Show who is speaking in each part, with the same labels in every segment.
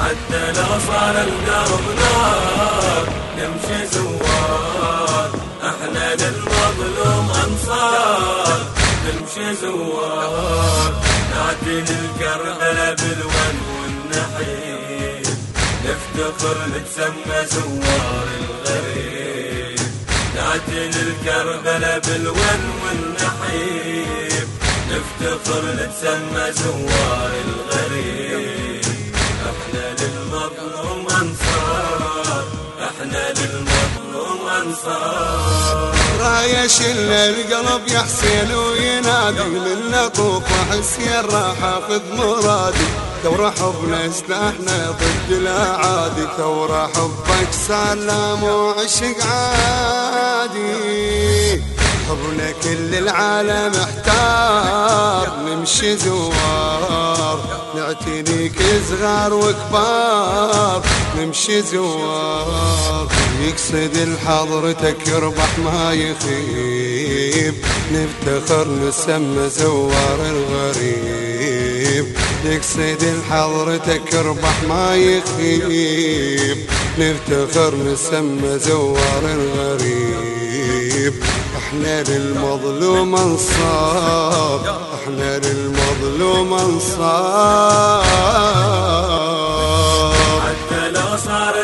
Speaker 1: حتى لو صار الدرب نار نمشي زوار. إحنا للمظلوم أنصار نمشي زوار. نعدل الكربلة بالون والنحيب نفتخر نتسمى زوار الغريب. نعدل الكربلة بالون والنحيب نفتخر نتسمى زوار الغريب. إحنا للمظلوم أنصار إحنا للمظلوم أنصار.
Speaker 2: راية شل القلب يا حسين وينادي من أخوك واحس يا راح أخذ مرادي. ثورة حبنا استحنا ضد الأعادي ثورة حبك سلام وعشق عادي. حبنا كل العالم احتار. نمشي زوار. نعتنيك صغار وكبار. نمشي زوار. يقصد الحضرتك يربح ما يخيب. نفتخر نسمى زوار الغريب. يقصد الحضرتك يربح ما يخيب. نفتخر نسمى زوار الغريب. إحنا للمظلوم انصار إحنا للمظلوم انصار.
Speaker 1: حتى لو صار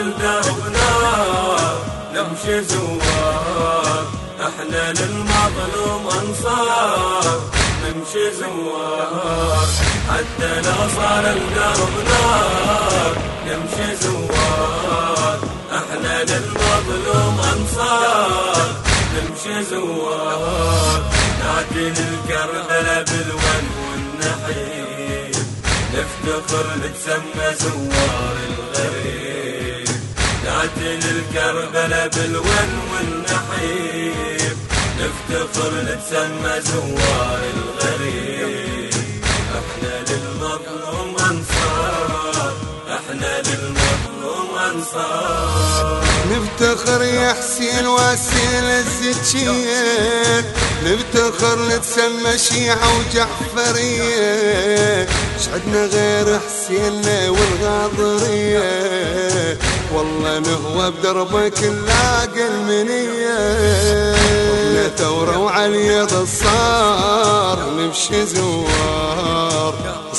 Speaker 1: نار نمشي زوار. إحنا للمظلوم انصار نمشي زوار. حتى لو صار الدرب نمشي زوار. إحنا للمظلوم انصار. نمشي زوار نعدل الكربلة بالون والنحيب نفتخر نتسمى زوار الغريب. نعدل الكربلة بالون والنحيب نفتخر نتسمى زوار الغريب. إحنا للمظلوم أنصار. إحنا للمظلوم أنصار.
Speaker 2: نفتخر يا حسين واسيل الزكية نفتخر نتسمى شيعة وجعفرية شعدنا غير حسيننا والغاضرية والله نهوى بدربك نلاقي المنية ثورة وعلي صار نمشي زوار.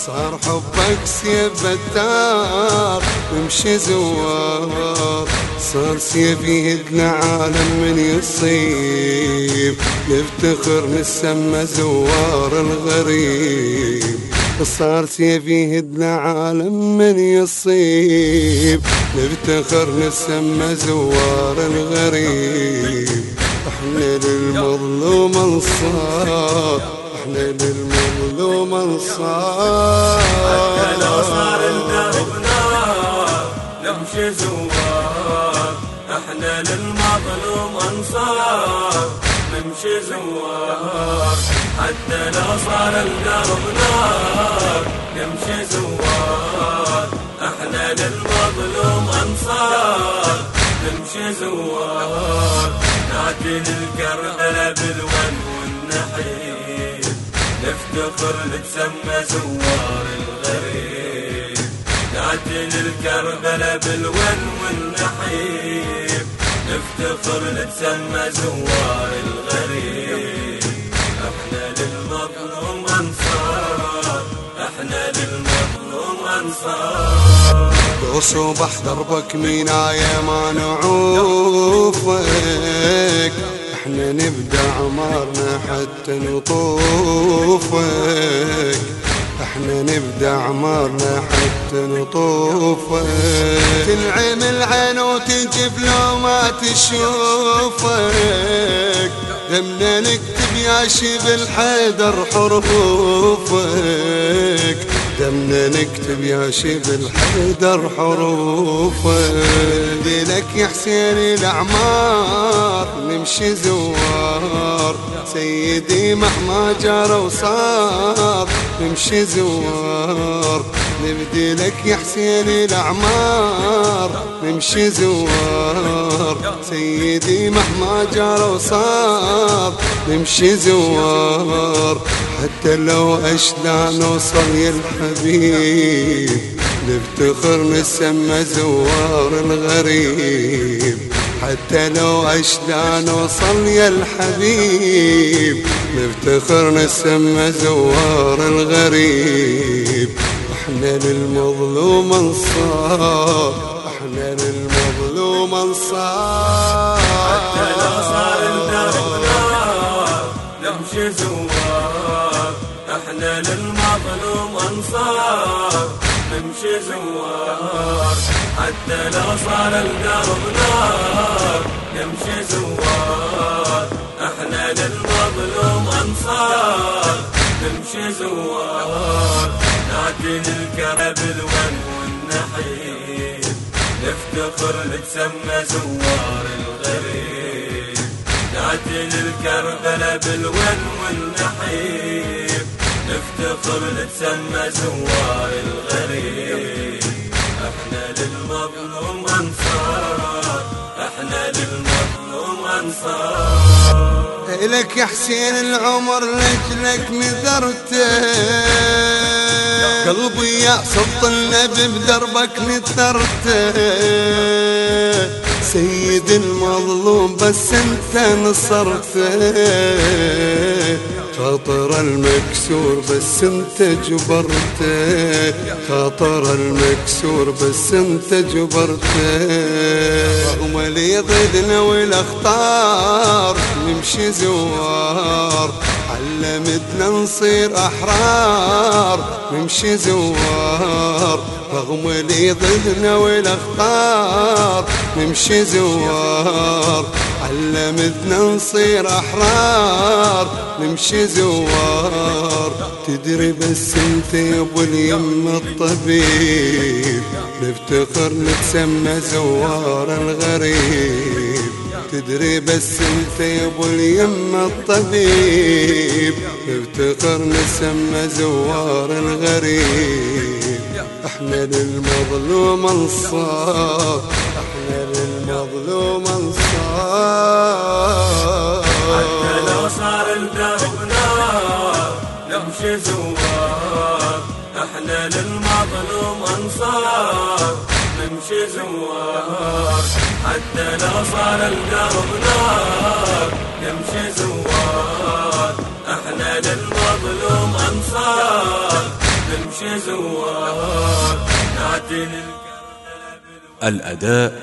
Speaker 2: صار حبك سيف بتار نمشي زوار. صار سيف يهدنا عالم من يصيب. نفتخر نسمى زوار الغريب. صار سيف يهدنا عالم من يصيب. نفتخر نسمى زوار الغريب. إحنا للمظلوم انصار. إحنا للمظلوم انصار
Speaker 1: حتى لو صار الدرب نار نمشي زوار إحنا للمظلوم انصار نمشي زوار حتى لو صار الدرب نار نمشي زوار إحنا للمظلوم انصار نمشي زوار نعدل الكربلة بالون والنحيب نفتخر نتسمى زوار الغريب. نعدل الكربلة بالون والنحيب. نفتخر نتسمى زوار الغريب. إحنا للمظلوم أنصار. إحنا للمظلوم أنصار.
Speaker 2: لو صبح دربك مينايا ما نعوفك إحنا نبدأ عمارنا حتى نطوفك. إحنا نبدأ عمارنا حتى نطوفك. تنعم العين وتنجب لو ما تشوفك. لمنا نكتب يا شيب الحيدر حروفك دمنا نكتب يا شيب الحيدر حروفك لك يا حسين الأعمار نمشي زوار. سيدي مهما جرى وصار. نمشي زوار. نبدي لك يا حسين الأعمار. نمشي زوار. سيدي مهما جرى وصار. نمشي زوار. حتى لو أشلا نوصل يا الحبيب. نفتخر نسمى زوار الغريب. حتى لو أشلا نوصل يا الحبيب نفتخر نسمى زوار الغريب. أحنا للمظلوم أنصار أحنا للمظلوم أنصار.
Speaker 1: حتى لو صار الدرب نار نمشي زوار. أحنا للمظلوم أنصار. نمشي زوار. حتى لو صار الدرب نار نمشي زوار. إحنا للمظلوم أنصار نمشي زوار. نعدل الكرب الون والنحيب نفتخر نتسمى زوار الغريب. نعدل الكربلة بالون والنحيب نفتخر نتسمى زوار الغريب. إحنا للمظلوم انصار. إحنا للمظلوم انصار.
Speaker 2: إلك يا حسين العمر لجلك نذرته قلبي يا صوت النبي بدربك نثرته سيد المظلوم بس انت نصرته خاطر المكسور بس انت جبرته. خاطر المكسور بس انت جبرته. رغم لي ضدنا والأخطار نمشي زوار. علمتنا نصير أحرار نمشي زوار رغم لي ضدنا والأخطار نمشي زوار. علمتنا نصير أحرار نمشي زوار. تدري بس انت يا أبو اليم الطبيب نفتخر نتسمى زوار الغريب. تدري بس انت يا ابو اليم الطبيب نفتخر نسمى زوار الغريب. إحنا للمظلوم انصار إحنا للمظلوم انصار.
Speaker 1: حتى لو صار الدرب نار نمشي زوار. إحنا للمظلوم انصار. نمشي زوار. حتى لو صار الدرب نار. نمشي زوار. إحنا للمظلوم أنصار. نمشي زوار. نعدل
Speaker 3: الأداء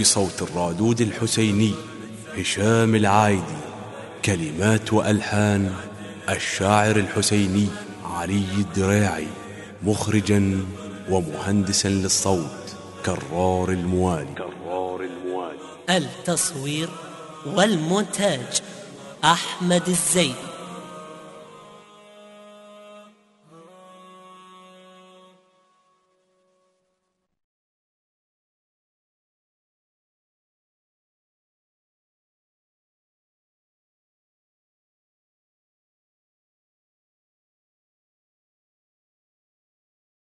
Speaker 3: بصوت الرادود الحسيني هشام العايدي. كلمات وألحان الشاعر الحسيني علي الدراعي مخرجا ومهندسا للصوت. كرار الموالي. كرار الموالي.
Speaker 4: التصوير والمونتاج أحمد الزيد.